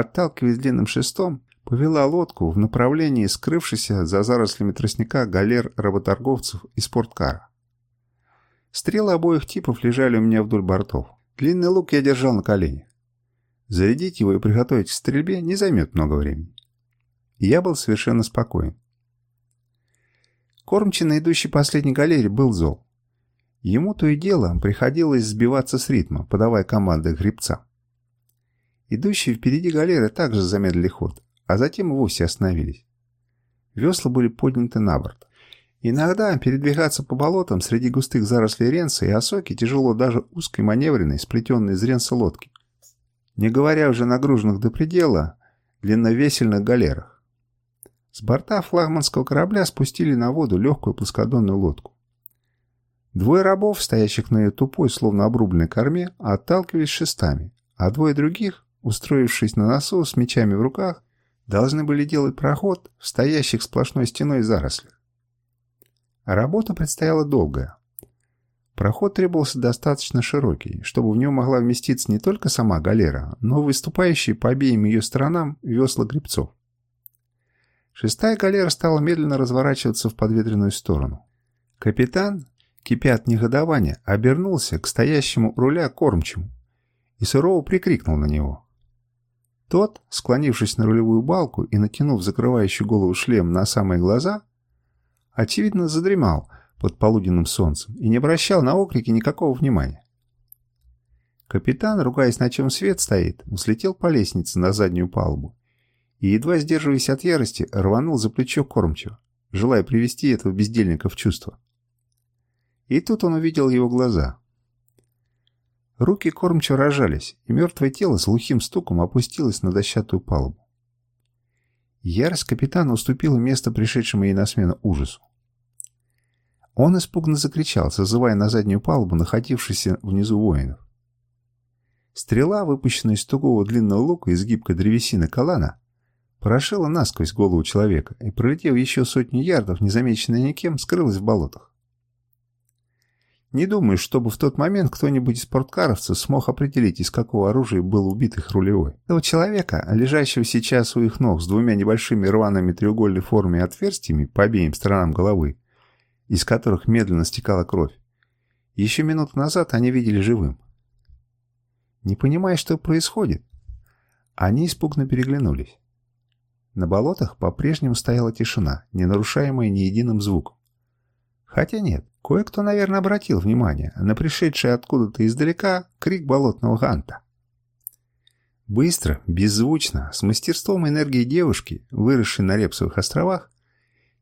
отталкиваясь длинным шестом, повела лодку в направлении скрывшейся за зарослями тростника галер работорговцев и спорткара. Стрелы обоих типов лежали у меня вдоль бортов. Длинный лук я держал на колене. Зарядить его и приготовить к стрельбе не займет много времени. я был совершенно спокоен. Кормчий на идущей последней галере был зол. Ему то и дело приходилось сбиваться с ритма, подавая команды гребца. Идущие впереди галеры также замедлили ход, а затем и вовсе остановились. Весла были подняты на борт. Иногда передвигаться по болотам среди густых зарослей ренса и осоки тяжело даже узкой маневренной, сплетенной из ренса лодки. Не говоря уже нагруженных до предела длинновесельных галерах. С борта флагманского корабля спустили на воду легкую плоскодонную лодку. Двое рабов, стоящих на ее тупой, словно обрубленной корме, отталкивались шестами, а двое других, устроившись на носу с мечами в руках, должны были делать проход в стоящих сплошной стеной зарослях. Работа предстояла долгая. Проход требовался достаточно широкий, чтобы в него могла вместиться не только сама галера, но и выступающие по обеим ее сторонам весла гребцов. Шестая галера стала медленно разворачиваться в подветренную сторону. Капитан, кипя от негодования, обернулся к стоящему руля кормчему и сурово прикрикнул на него. Тот, склонившись на рулевую балку и натянув закрывающий голову шлем на самые глаза, очевидно задремал под полуденным солнцем и не обращал на окрики никакого внимания. Капитан, ругаясь, на чем свет стоит, взлетел по лестнице на заднюю палубу и, едва сдерживаясь от ярости, рванул за плечо кормчего, желая привести этого бездельника в чувство. И тут он увидел его глаза. Руки кормчо рожались, и мертвое тело с глухим стуком опустилось на дощатую палубу. Ярость капитана уступила место пришедшему ей на смену ужасу. Он испуганно закричал, созывая на заднюю палубу находившихся внизу воинов. Стрела, выпущенная из тугого длинного лука из гибкой древесины калана, прошила насквозь голову человека и, пролетев еще сотню ярдов, незамеченная никем, скрылась в болотах. Не думаю, чтобы в тот момент кто-нибудь из спорткаровцев смог определить, из какого оружия был убит их рулевой. Того человека, лежащего сейчас у их ног с двумя небольшими рваными треугольной формой отверстиями по обеим сторонам головы, из которых медленно стекала кровь, еще минуту назад они видели живым. Не понимая, что происходит, они испуганно переглянулись. На болотах по-прежнему стояла тишина, не нарушаемая ни единым звуком. Хотя нет, кое-кто, наверное, обратил внимание на пришедший откуда-то издалека крик болотного ганта. Быстро, беззвучно, с мастерством энергии девушки, выросшей на Репсовых островах,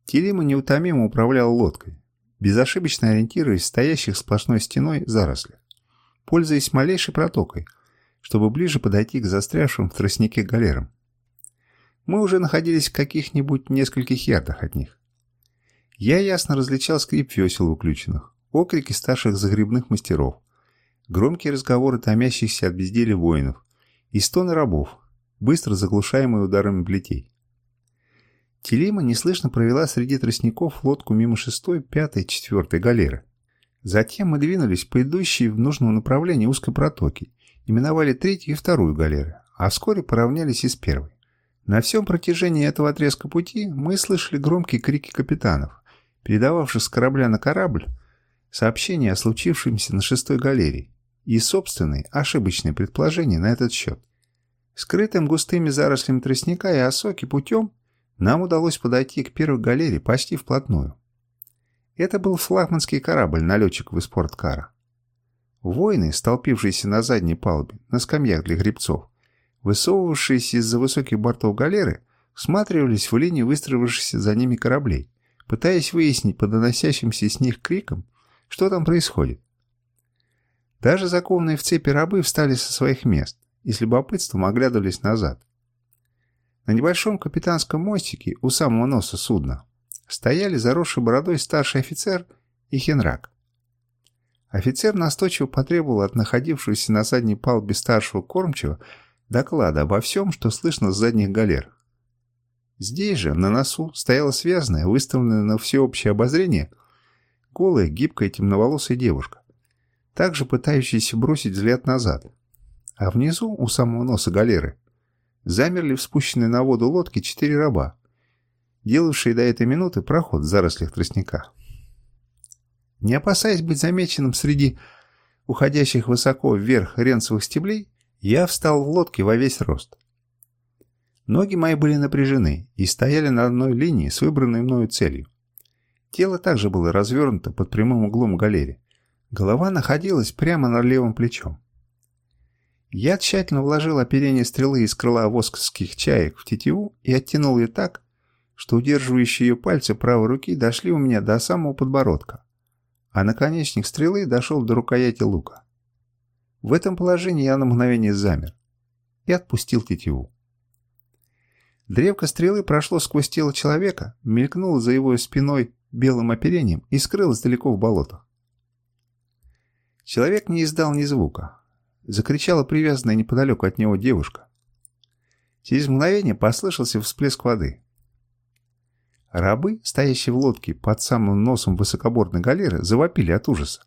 Телима неутомимо управлял лодкой, безошибочно ориентируясь стоящих сплошной стеной зарослях, пользуясь малейшей протокой, чтобы ближе подойти к застрявшим в тростнике галерам. Мы уже находились в каких-нибудь нескольких ярдах от них. Я ясно различал скрип весел выключенных, окрики старших загребных мастеров, громкие разговоры томящихся от безделия воинов и стоны рабов, быстро заглушаемые ударами плетей. Телима неслышно провела среди тростников лодку мимо шестой, пятой, четвертой галеры. Затем мы двинулись по идущей в нужном направлении узкой протоки и миновали третью и вторую галеры, а вскоре поравнялись и с первой. На всем протяжении этого отрезка пути мы слышали громкие крики капитанов, передававших с корабля на корабль сообщение о случившемся на шестой галерее и собственные ошибочные предположения на этот счет. Скрытым густыми зарослями тростника и осоки путем нам удалось подойти к первой галерее почти вплотную. Это был флагманский корабль налетчиков из спорткара. Воины, столпившиеся на задней палубе, на скамьях для гребцов, высовывавшиеся из-за высоких бортов галеры, всматривались в линии выстроившихся за ними кораблей пытаясь выяснить по доносящимся с них крикам, что там происходит. Даже закованные в цепи рабы встали со своих мест и с любопытством оглядывались назад. На небольшом капитанском мостике у самого носа судна стояли заросший бородой старший офицер и хенрак. Офицер настойчиво потребовал от находившегося на задней палубе старшего кормчего доклада обо всем, что слышно с задних галер. Здесь же, на носу, стояла связанная, выставленная на всеобщее обозрение, голая, гибкая, темноволосая девушка, также пытающаяся бросить взгляд назад. А внизу, у самого носа галеры, замерли в спущенной на воду лодке четыре раба, делавшие до этой минуты проход в зарослях тростника. Не опасаясь быть замеченным среди уходящих высоко вверх ренцевых стеблей, я встал в лодке во весь рост. Ноги мои были напряжены и стояли на одной линии с выбранной мною целью. Тело также было развернуто под прямым углом галере. Голова находилась прямо над левым плечом. Я тщательно вложил оперение стрелы из крыла воскских чаек в тетиву и оттянул ее так, что удерживающие ее пальцы правой руки дошли у меня до самого подбородка, а наконечник стрелы дошел до рукояти лука. В этом положении я на мгновение замер и отпустил тетиву. Древко стрелы прошло сквозь тело человека, мелькнуло за его спиной белым оперением и скрылось далеко в болотах. Человек не издал ни звука. Закричала привязанная неподалеку от него девушка. Через мгновение послышался всплеск воды. Рабы, стоящие в лодке под самым носом высокоборной галеры, завопили от ужаса.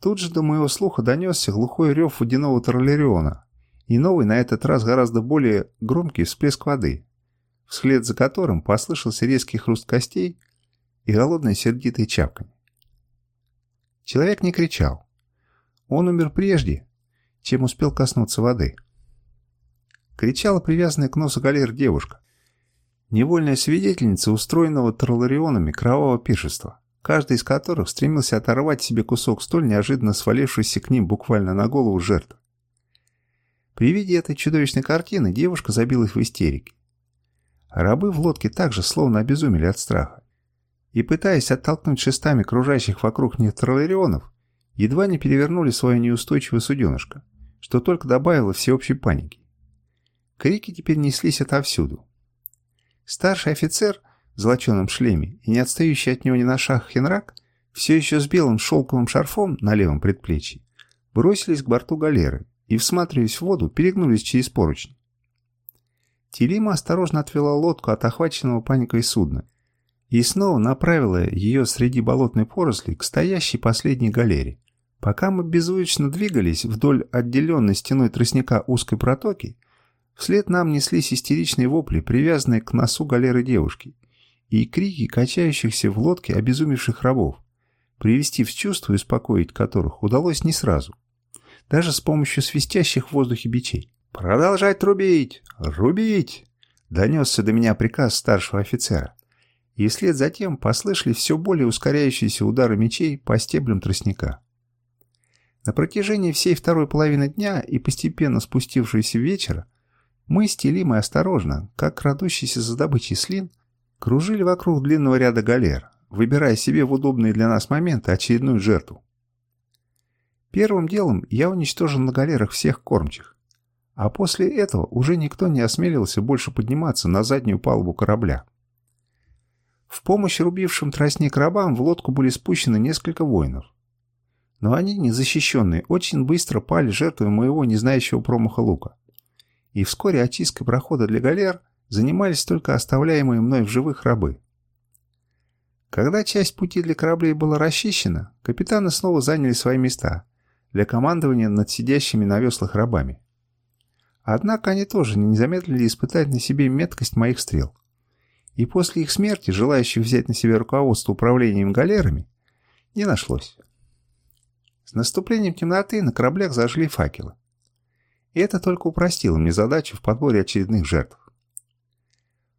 Тут же до моего слуха донесся глухой рев водяного троллериона и новый, на этот раз гораздо более громкий всплеск воды, вслед за которым послышался резкий хруст костей и голодное сердитое чавканье. Человек не кричал. Он умер прежде, чем успел коснуться воды. Кричала привязанная к носу галер девушка, невольная свидетельница устроенного тролларионами кровавого пиршества, каждый из которых стремился оторвать себе кусок столь неожиданно свалившийся к ним буквально на голову жертвы. При виде этой чудовищной картины девушка забилась в истерике. Рабы в лодке также словно обезумели от страха. И пытаясь оттолкнуть шестами кружащих вокруг них тролларионов, едва не перевернули свое неустойчивое суденышко, что только добавило всеобщей паники. Крики теперь неслись отовсюду. Старший офицер в золоченом шлеме и не отстающий от него ни на шаг Хенрак, все еще с белым шелковым шарфом на левом предплечье, бросились к борту галеры и, всматриваясь в воду, перегнулись через поручни. Телима осторожно отвела лодку от охваченного паникой судна и снова направила ее среди болотной поросли к стоящей последней галере. Пока мы беззвучно двигались вдоль отделенной стеной тростника узкой протоки, вслед нам неслись истеричные вопли, привязанные к носу галеры девушки, и крики качающихся в лодке обезумевших рабов, привести в чувство и успокоить которых удалось не сразу даже с помощью свистящих в воздухе бичей. «Продолжать рубить! Рубить!» — донесся до меня приказ старшего офицера. И вслед за тем послышались все более ускоряющиеся удары мечей по стеблям тростника. На протяжении всей второй половины дня и постепенно спустившегося вечера мы с Телимой осторожно, как крадущийся за добычей слин, кружили вокруг длинного ряда галер, выбирая себе в удобные для нас моменты очередную жертву. Первым делом я уничтожил на галерах всех кормчих. А после этого уже никто не осмелился больше подниматься на заднюю палубу корабля. В помощь рубившим тростник рабам в лодку были спущены несколько воинов. Но они, незащищенные, очень быстро пали жертвой моего не знающего промаха лука. И вскоре очисткой прохода для галер занимались только оставляемые мной в живых рабы. Когда часть пути для кораблей была расчищена, капитаны снова заняли свои места, для командования над сидящими на веслах рабами. Однако они тоже не замедлили испытать на себе меткость моих стрел. И после их смерти, желающих взять на себя руководство управлением галерами, не нашлось. С наступлением темноты на кораблях зажгли факелы. И это только упростило мне задачу в подборе очередных жертв.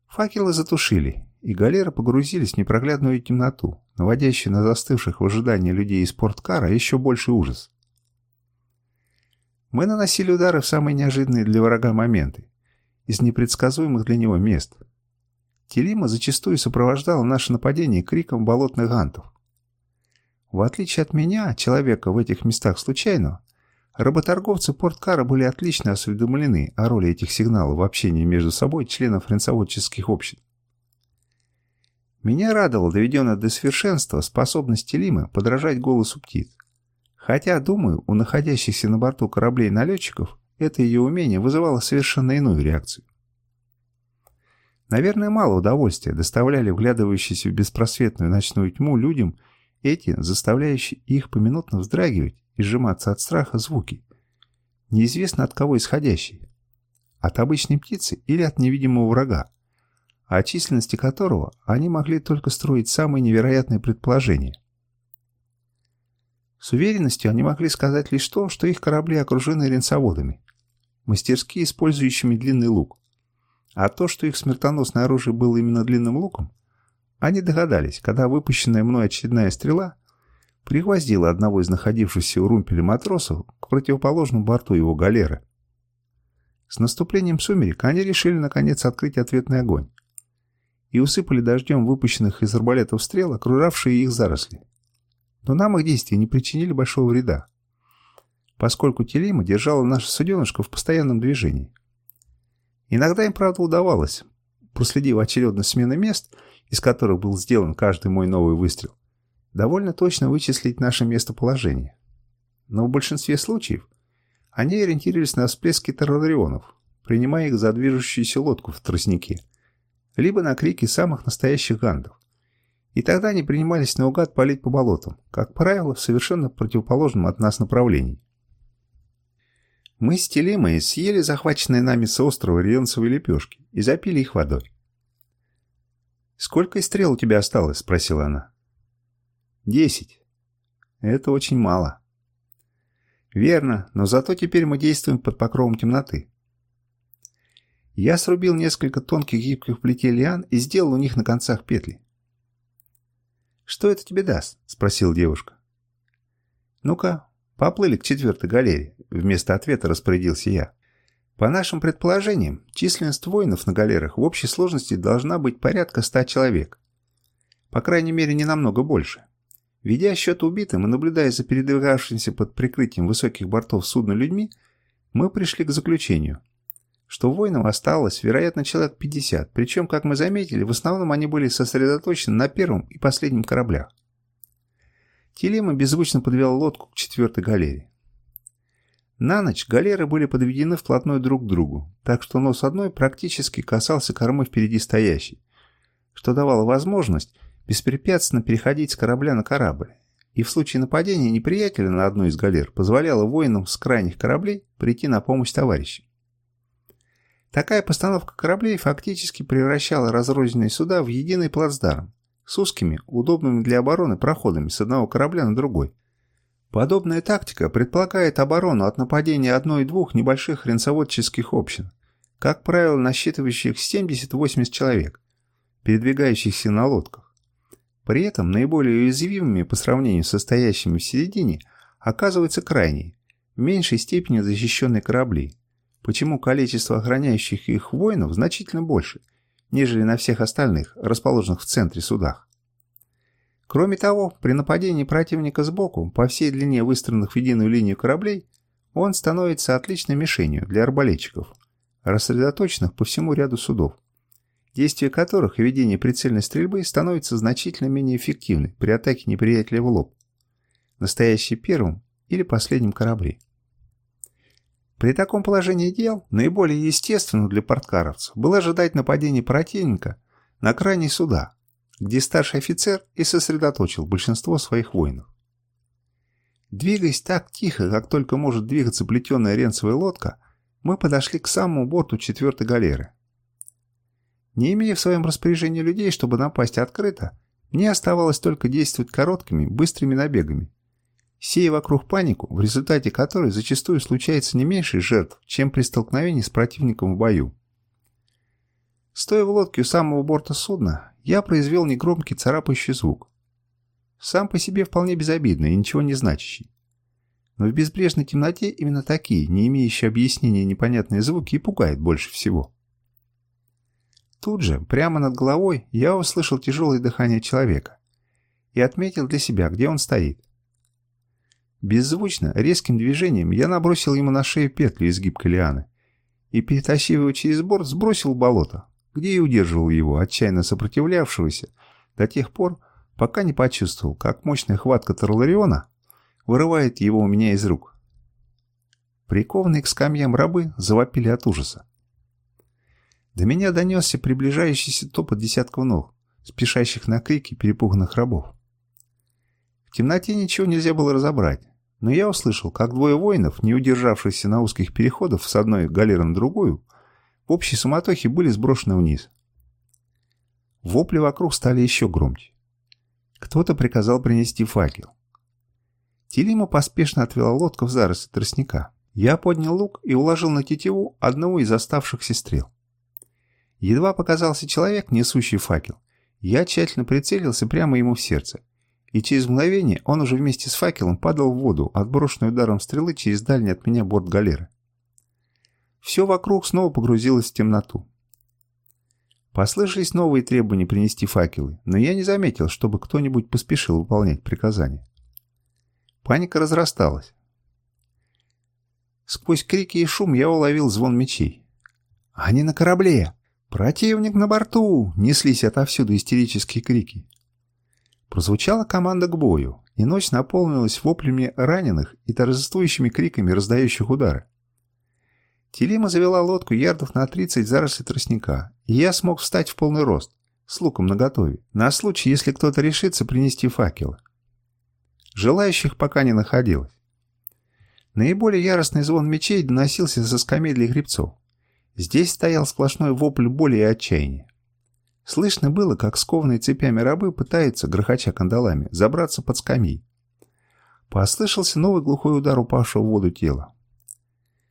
Факелы затушили, и галеры погрузились в непроглядную темноту, наводящую на застывших в ожидании людей из спорткара еще больше ужас. Мы наносили удары в самые неожиданные для врага моменты, из непредсказуемых для него мест. Телима зачастую сопровождала наше нападение криком болотных гантов. В отличие от меня, человека в этих местах случайного, работорговцы Порткара были отлично осведомлены о роли этих сигналов в общении между собой членов ренцоводческих обществ. Меня радовала доведенная до совершенства способность Телимы подражать голосу птиц. Хотя, думаю, у находящихся на борту кораблей налетчиков это ее умение вызывало совершенно иную реакцию. Наверное, мало удовольствия доставляли вглядывающиеся в беспросветную ночную тьму людям эти, заставляющие их поминутно вздрагивать и сжиматься от страха звуки, неизвестно от кого исходящие. от обычной птицы или от невидимого врага, о численности которого они могли только строить самые невероятные предположения. С уверенностью они могли сказать лишь то, что их корабли окружены ренцоводами, мастерски использующими длинный лук. А то, что их смертоносное оружие было именно длинным луком, они догадались, когда выпущенная мной очередная стрела пригвоздила одного из находившихся у румпеля матросов к противоположному борту его галеры. С наступлением сумерек они решили наконец открыть ответный огонь и усыпали дождем выпущенных из арбалетов стрел окружавшие их заросли. Но нам их действия не причинили большого вреда, поскольку Телима держала наше суденышко в постоянном движении. Иногда им, правда, удавалось, проследив очередно смены мест, из которых был сделан каждый мой новый выстрел, довольно точно вычислить наше местоположение. Но в большинстве случаев они ориентировались на всплески террорионов, принимая их за движущуюся лодку в тростнике, либо на крики самых настоящих гандов. И тогда они принимались наугад палить по болотам, как правило, в совершенно противоположном от нас направлении. Мы с Телемой съели захваченные нами с острова ренцевые лепешки и запили их водой. «Сколько стрел у тебя осталось?» – спросила она. «Десять. Это очень мало». «Верно, но зато теперь мы действуем под покровом темноты. Я срубил несколько тонких гибких плетей лиан и сделал у них на концах петли. «Что это тебе даст?» – спросила девушка. «Ну-ка, поплыли к четвертой галере», – вместо ответа распорядился я. По нашим предположениям, численность воинов на галерах в общей сложности должна быть порядка ста человек. По крайней мере, не намного больше. Ведя счет убитым и наблюдая за передвигавшимся под прикрытием высоких бортов судна людьми, мы пришли к заключению, что воинов осталось, вероятно, человек 50, причем, как мы заметили, в основном они были сосредоточены на первом и последнем кораблях. Телема беззвучно подвел лодку к четвертой галере. На ночь галеры были подведены вплотную друг к другу, так что нос одной практически касался кормы впереди стоящей, что давало возможность беспрепятственно переходить с корабля на корабль, и в случае нападения неприятеля на одну из галер позволяло воинам с крайних кораблей прийти на помощь товарищам. Такая постановка кораблей фактически превращала разрозненные суда в единый плацдарм с узкими, удобными для обороны проходами с одного корабля на другой. Подобная тактика предполагает оборону от нападения одной-двух небольших ренцоводческих общин, как правило насчитывающих 70-80 человек, передвигающихся на лодках. При этом наиболее уязвимыми по сравнению с стоящими в середине оказываются крайние, в меньшей степени защищенные корабли, почему количество охраняющих их воинов значительно больше, нежели на всех остальных, расположенных в центре судах. Кроме того, при нападении противника сбоку, по всей длине выстроенных в единую линию кораблей, он становится отличной мишенью для арбалетчиков, рассредоточенных по всему ряду судов действия которых и ведение прицельной стрельбы становится значительно менее эффективны при атаке неприятеля в лоб, настоящий первым или последним корабле. При таком положении дел наиболее естественно для порткаровцев было ожидать нападения противника на крайние суда, где старший офицер и сосредоточил большинство своих воинов. Двигаясь так тихо, как только может двигаться плетеная ренцевая лодка, мы подошли к самому борту четвертой галеры – не имея в своем распоряжении людей, чтобы напасть открыто, мне оставалось только действовать короткими, быстрыми набегами, сея вокруг панику, в результате которой зачастую случается не меньше жертв, чем при столкновении с противником в бою. Стоя в лодке у самого борта судна, я произвел негромкий царапающий звук. Сам по себе вполне безобидный и ничего не значащий. Но в безбрежной темноте именно такие, не имеющие объяснения непонятные звуки и пугают больше всего. Тут же, прямо над головой, я услышал тяжелое дыхание человека и отметил для себя, где он стоит. Беззвучно, резким движением я набросил ему на шею петлю из гибкой лианы и, перетащив через борт, сбросил в болото, где и удерживал его, отчаянно сопротивлявшегося, до тех пор, пока не почувствовал, как мощная хватка Тарлариона вырывает его у меня из рук. Прикованные к скамьям рабы завопили от ужаса. До меня донесся приближающийся топот десятков ног, спешащих на крики перепуганных рабов. В темноте ничего нельзя было разобрать, но я услышал, как двое воинов, не удержавшихся на узких переходах с одной галеры на другую, в общей суматохе были сброшены вниз. Вопли вокруг стали еще громче. Кто-то приказал принести факел. Телима поспешно отвела лодку в заросли тростника. Я поднял лук и уложил на тетиву одного из оставшихся стрел. Едва показался человек, несущий факел. Я тщательно прицелился прямо ему в сердце. И через мгновение он уже вместе с факелом падал в воду, отброшенный ударом стрелы через дальний от меня борт галеры. Все вокруг снова погрузилось в темноту. Послышались новые требования принести факелы, но я не заметил, чтобы кто-нибудь поспешил выполнять приказания. Паника разрасталась. Сквозь крики и шум я уловил звон мечей. «Они на корабле! Противник на борту!» — неслись отовсюду истерические крики. Прозвучала команда к бою, и ночь наполнилась воплями раненых и торжествующими криками раздающих удары. Телима завела лодку ярдов на 30 заросли тростника, и я смог встать в полный рост, с луком наготове, на случай, если кто-то решится принести факелы. Желающих пока не находилось. Наиболее яростный звон мечей доносился со скамей для гребцов. Здесь стоял сплошной вопль боли и отчаяния. Слышно было, как скованные цепями рабы пытаются, грохоча кандалами, забраться под скамьи. Послышался новый глухой удар упавшего в воду тела.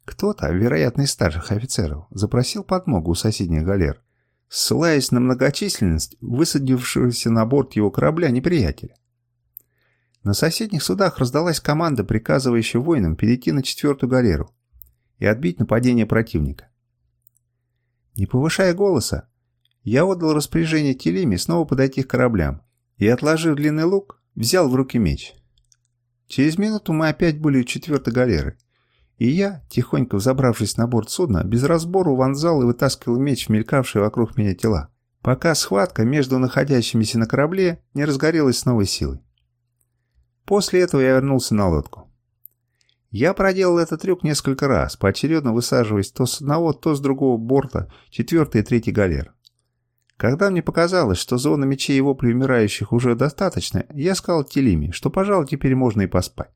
Кто-то, вероятно, из старших офицеров, запросил подмогу у соседних галер, ссылаясь на многочисленность высадившегося на борт его корабля неприятеля. На соседних судах раздалась команда, приказывающая воинам перейти на четвертую галеру и отбить нападение противника. Не повышая голоса, я отдал распоряжение Телиме снова подойти к кораблям и, отложив длинный лук, взял в руки меч. Через минуту мы опять были у четвертой галеры, и я, тихонько взобравшись на борт судна, без разбору вонзал и вытаскивал меч в мелькавшие вокруг меня тела, пока схватка между находящимися на корабле не разгорелась с новой силой. После этого я вернулся на лодку. Я проделал этот трюк несколько раз, поочередно высаживаясь то с одного, то с другого борта четвертый и третий галер. Когда мне показалось, что зона мечей и воплей умирающих уже достаточно, я сказал Телиме, что, пожалуй, теперь можно и поспать.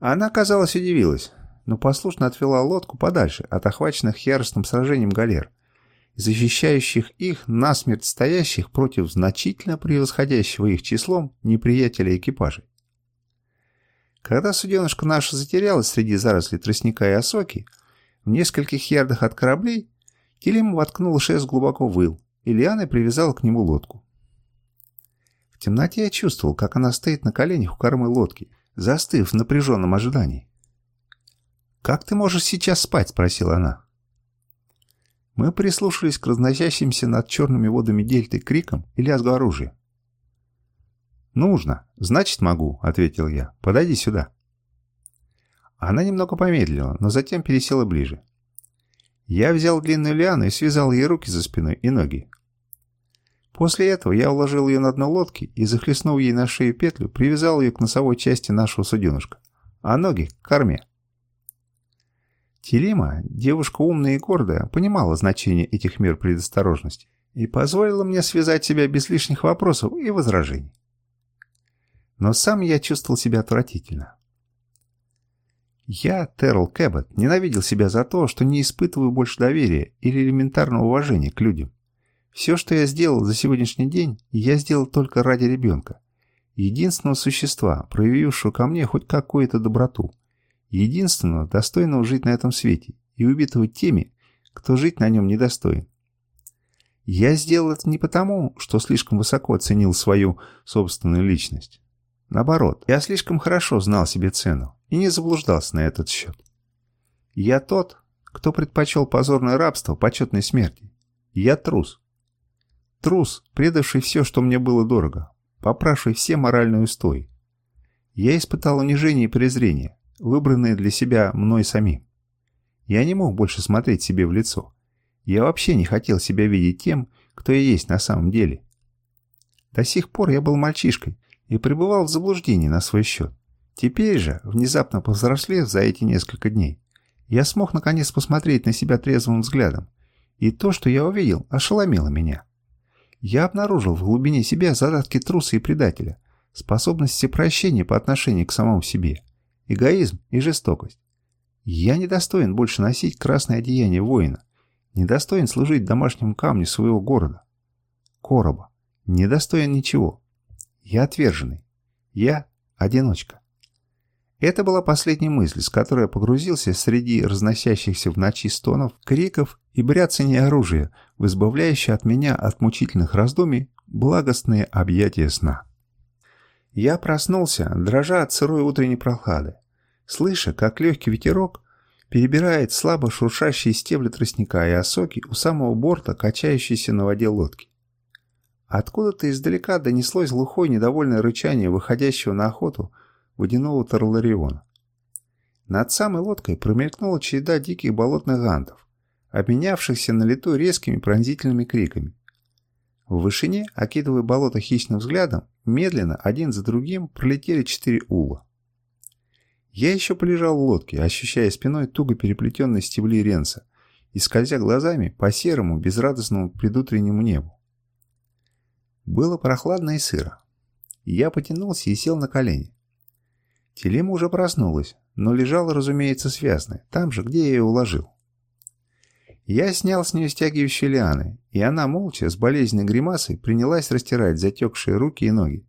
Она, казалось, удивилась, но послушно отвела лодку подальше от охваченных яростным сражением галер, защищающих их насмерть стоящих против значительно превосходящего их числом неприятеля экипажей. Когда суденышка наша затерялась среди зарослей тростника и осоки, в нескольких ярдах от кораблей Килим воткнул шест глубоко в ил, и лианой привязал к нему лодку. В темноте я чувствовал, как она стоит на коленях у кормы лодки, застыв в напряженном ожидании. «Как ты можешь сейчас спать?» — спросила она. Мы прислушались к разносящимся над черными водами дельты крикам и лязгу оружия. «Нужно. Значит, могу», — ответил я. «Подойди сюда». Она немного помедлила, но затем пересела ближе. Я взял длинную лиану и связал ей руки за спиной и ноги. После этого я уложил ее на дно лодки и, захлестнув ей на шею петлю, привязал ее к носовой части нашего суденышка, а ноги — к корме. Телима, девушка умная и гордая, понимала значение этих мер предосторожности и позволила мне связать себя без лишних вопросов и возражений. Но сам я чувствовал себя отвратительно. Я, Терл Кэббет, ненавидел себя за то, что не испытываю больше доверия или элементарного уважения к людям. Все, что я сделал за сегодняшний день, я сделал только ради ребенка. Единственного существа, проявившего ко мне хоть какую-то доброту единственного, достойного жить на этом свете, и убитого теми, кто жить на нем недостоин. Я сделал это не потому, что слишком высоко оценил свою собственную личность. Наоборот, я слишком хорошо знал себе цену и не заблуждался на этот счет. Я тот, кто предпочел позорное рабство почетной смерти. Я трус. Трус, предавший все, что мне было дорого, поправший все моральные устои. Я испытал унижение и презрение, выбранные для себя мной самим. Я не мог больше смотреть себе в лицо. Я вообще не хотел себя видеть тем, кто я есть на самом деле. До сих пор я был мальчишкой и пребывал в заблуждении на свой счет. Теперь же, внезапно повзрослев за эти несколько дней, я смог наконец посмотреть на себя трезвым взглядом, и то, что я увидел, ошеломило меня. Я обнаружил в глубине себя задатки труса и предателя, способность всепрощения по отношению к самому себе эгоизм и жестокость. Я недостоин больше носить красное одеяние воина, Недостоин служить домашнему камню своего города. Короба. Недостоин ничего. Я отверженный. Я одиночка. Это была последняя мысль, с которой я погрузился среди разносящихся в ночи стонов, криков и бряцания оружия, в избавляющее от меня от мучительных раздумий благостные объятия сна. Я проснулся, дрожа от сырой утренней прохлады, слыша, как легкий ветерок перебирает слабо шуршащие стебли тростника и осоки у самого борта, качающейся на воде лодки. Откуда-то издалека донеслось глухое недовольное рычание выходящего на охоту водяного тарлариона. Над самой лодкой промелькнула череда диких болотных гантов, обменявшихся на лету резкими пронзительными криками. В вышине, окидывая болото хищным взглядом, медленно, один за другим, пролетели четыре ула. Я еще полежал в лодке, ощущая спиной туго переплетенные стебли ренца и скользя глазами по серому, безрадостному предутреннему небу. Было прохладно и сыро. Я потянулся и сел на колени. Телема уже проснулась, но лежала, разумеется, связная, там же, где я ее уложил. Я снял с нее стягивающие лианы, и она молча, с болезненной гримасой, принялась растирать затекшие руки и ноги.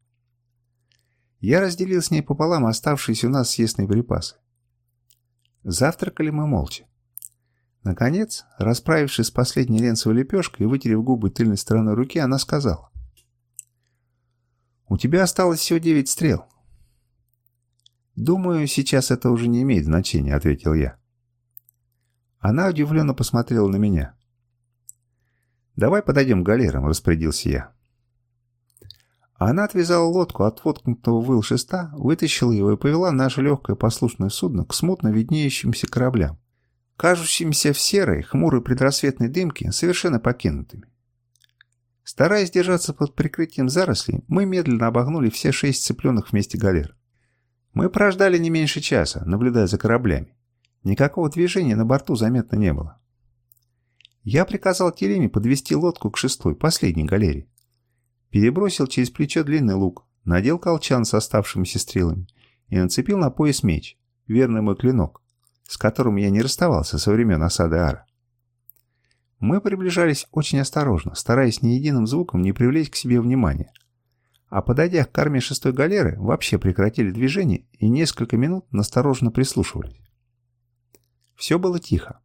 Я разделил с ней пополам оставшиеся у нас съестные припасы. Завтракали мы молча. Наконец, расправившись с последней ленцевой лепешкой и вытерев губы тыльной стороной руки, она сказала. У тебя осталось всего девять стрел. Думаю, сейчас это уже не имеет значения, ответил я. Она удивленно посмотрела на меня. «Давай подойдем к галерам», — распорядился я. Она отвязала лодку от воткнутого выл шеста, вытащила его и повела наше легкое послушное судно к смутно виднеющимся кораблям, кажущимся в серой, хмурой предрассветной дымке, совершенно покинутыми. Стараясь держаться под прикрытием зарослей, мы медленно обогнули все шесть цепленных вместе галер. Мы прождали не меньше часа, наблюдая за кораблями. Никакого движения на борту заметно не было. Я приказал Тереме подвести лодку к шестой, последней галере. Перебросил через плечо длинный лук, надел колчан с оставшимися стрелами и нацепил на пояс меч, верный мой клинок, с которым я не расставался со времен осады Ара. Мы приближались очень осторожно, стараясь ни единым звуком не привлечь к себе внимания. А подойдя к карме шестой галеры, вообще прекратили движение и несколько минут настороженно прислушивались. Все было тихо.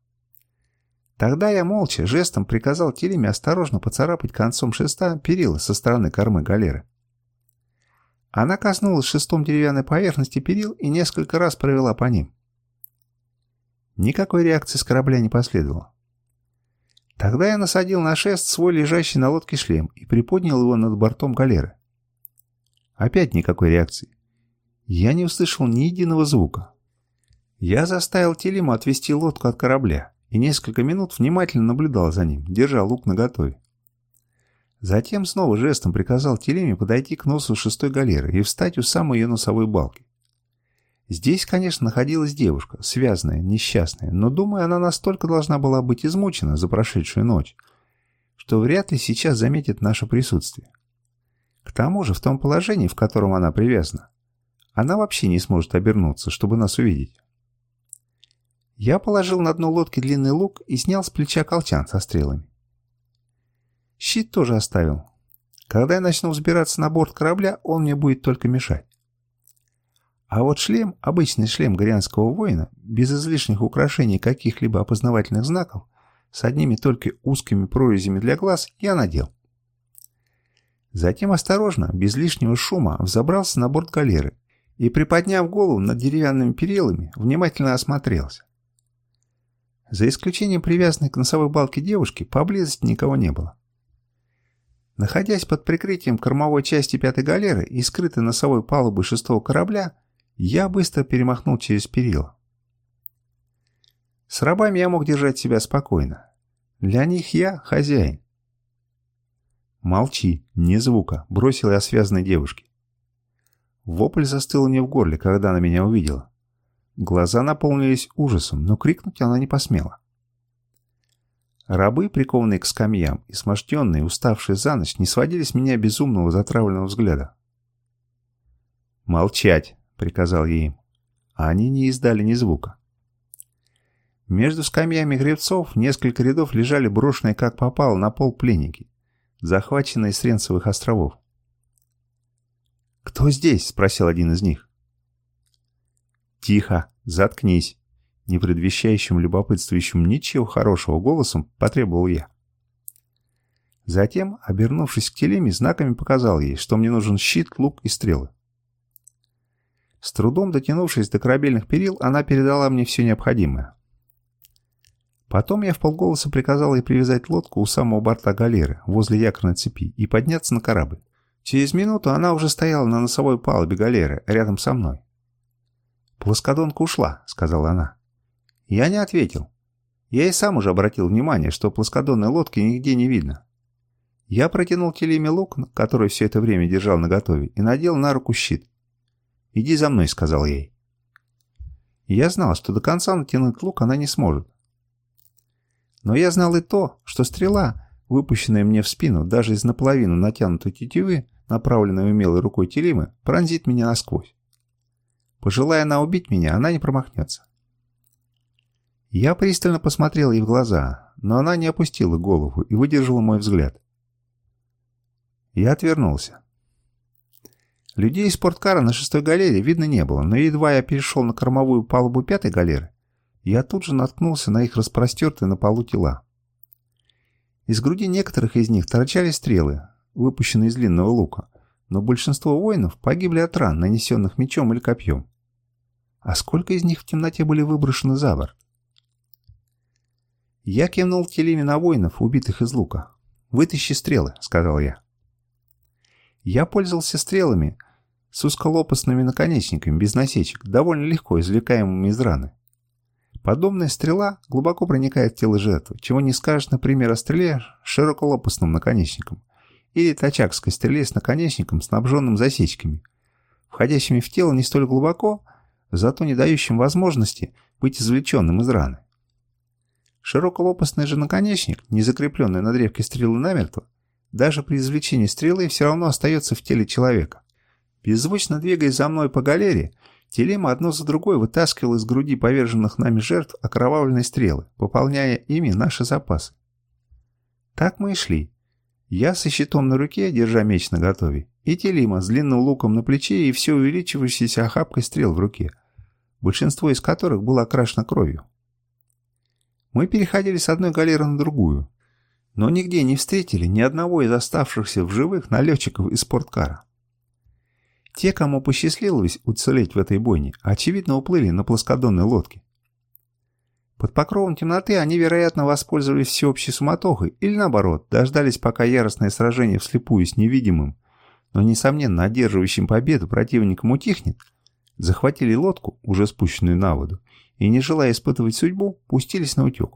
Тогда я молча жестом приказал Телеме осторожно поцарапать концом шеста перила со стороны кормы галеры. Она коснулась шестом деревянной поверхности перил и несколько раз провела по ним. Никакой реакции с корабля не последовало. Тогда я насадил на шест свой лежащий на лодке шлем и приподнял его над бортом галеры. Опять никакой реакции. Я не услышал ни единого звука. Я заставил Телему отвести лодку от корабля и несколько минут внимательно наблюдал за ним, держа лук наготове. Затем снова жестом приказал Телеме подойти к носу шестой галеры и встать у самой ее носовой балки. Здесь, конечно, находилась девушка, связанная, несчастная, но, думаю, она настолько должна была быть измучена за прошедшую ночь, что вряд ли сейчас заметит наше присутствие. К тому же, в том положении, в котором она привязана, она вообще не сможет обернуться, чтобы нас увидеть. Я положил на дно лодки длинный лук и снял с плеча колчан со стрелами. Щит тоже оставил. Когда я начну взбираться на борт корабля, он мне будет только мешать. А вот шлем, обычный шлем горианского воина, без излишних украшений каких-либо опознавательных знаков, с одними только узкими прорезями для глаз, я надел. Затем осторожно, без лишнего шума, взобрался на борт галеры и, приподняв голову над деревянными перилами, внимательно осмотрелся. За исключением привязанной к носовой балке девушки, поблизости никого не было. Находясь под прикрытием кормовой части пятой галеры и скрытой носовой палубы шестого корабля, я быстро перемахнул через перила. С рабами я мог держать себя спокойно. Для них я хозяин. «Молчи, ни звука», — бросил я связанной девушке. Вопль застыл не в горле, когда она меня увидела. Глаза наполнились ужасом, но крикнуть она не посмела. Рабы, прикованные к скамьям и смощенные, уставшие за ночь, не сводили с меня безумного затравленного взгляда. «Молчать!» приказал я им. А они не издали ни звука. Между скамьями гребцов несколько рядов лежали брошенные как попало на пол пленники, захваченные с Ренцевых островов. «Кто здесь?» — спросил один из них. «Тихо, заткнись!» Не предвещающим любопытствующим ничего хорошего голосом потребовал я. Затем, обернувшись к Телеме, знаками показал ей, что мне нужен щит, лук и стрелы. С трудом дотянувшись до корабельных перил, она передала мне все необходимое. Потом я вполголоса приказал ей привязать лодку у самого борта галеры, возле якорной цепи, и подняться на корабль. Через минуту она уже стояла на носовой палубе галеры, рядом со мной. «Плоскодонка ушла», — сказала она. Я не ответил. Я и сам уже обратил внимание, что плоскодонной лодки нигде не видно. Я протянул Телеме лук, который все это время держал наготове, и надел на руку щит. «Иди за мной», — сказал ей. Я знал, что до конца натянуть лук она не сможет. Но я знал и то, что стрела, выпущенная мне в спину даже из наполовину натянутой тетивы, направленной умелой рукой Телимы, пронзит меня насквозь. Пожелая она убить меня, она не промахнется. Я пристально посмотрел ей в глаза, но она не опустила голову и выдержала мой взгляд. Я отвернулся. Людей из спорткара на шестой галере видно не было, но едва я перешел на кормовую палубу пятой галеры, я тут же наткнулся на их распростертые на полу тела. Из груди некоторых из них торчали стрелы, выпущенные из длинного лука, но большинство воинов погибли от ран, нанесенных мечом или копьем. А сколько из них в темноте были выброшены за борт? Я кивнул телеме на воинов, убитых из лука. «Вытащи стрелы», — сказал я. Я пользовался стрелами с узколопастными наконечниками, без насечек, довольно легко извлекаемыми из раны. Подобная стрела глубоко проникает в тело жертвы, чего не скажешь, например, о стреле с широколопастным наконечником или тачакской стреле с наконечником, снабженным засечками, входящими в тело не столь глубоко, зато не дающим возможности быть извлеченным из раны. Широколопастный же наконечник, не закрепленный на древке стрелы намертво, даже при извлечении стрелы все равно остается в теле человека. Беззвучно двигаясь за мной по галере, Телема одно за другой вытаскивал из груди поверженных нами жертв окровавленные стрелы, пополняя ими наши запасы. Так мы и шли. Я со щитом на руке, держа меч наготове, и Телима с длинным луком на плече и все увеличивающейся охапкой стрел в руке, большинство из которых было окрашено кровью. Мы переходили с одной галеры на другую, но нигде не встретили ни одного из оставшихся в живых налетчиков из спорткара. Те, кому посчастливилось уцелеть в этой бойне, очевидно уплыли на плоскодонной лодке. Под покровом темноты они, вероятно, воспользовались всеобщей суматохой или, наоборот, дождались, пока яростное сражение вслепую с невидимым, но, несомненно, одерживающим победу противником утихнет, захватили лодку, уже спущенную на воду, и, не желая испытывать судьбу, пустились на утек.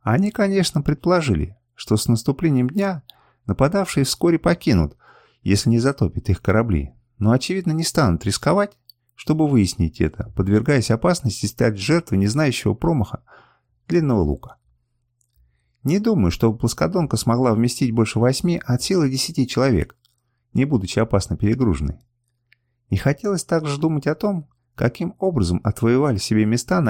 Они, конечно, предположили, что с наступлением дня нападавшие вскоре покинут, если не затопят их корабли, но, очевидно, не станут рисковать, чтобы выяснить это, подвергаясь опасности стать жертвой не знающего промаха длинного лука. Не думаю, чтобы плоскодонка смогла вместить больше восьми от силы десяти человек, не будучи опасно перегруженной. Не хотелось также думать о том, каким образом отвоевали себе места на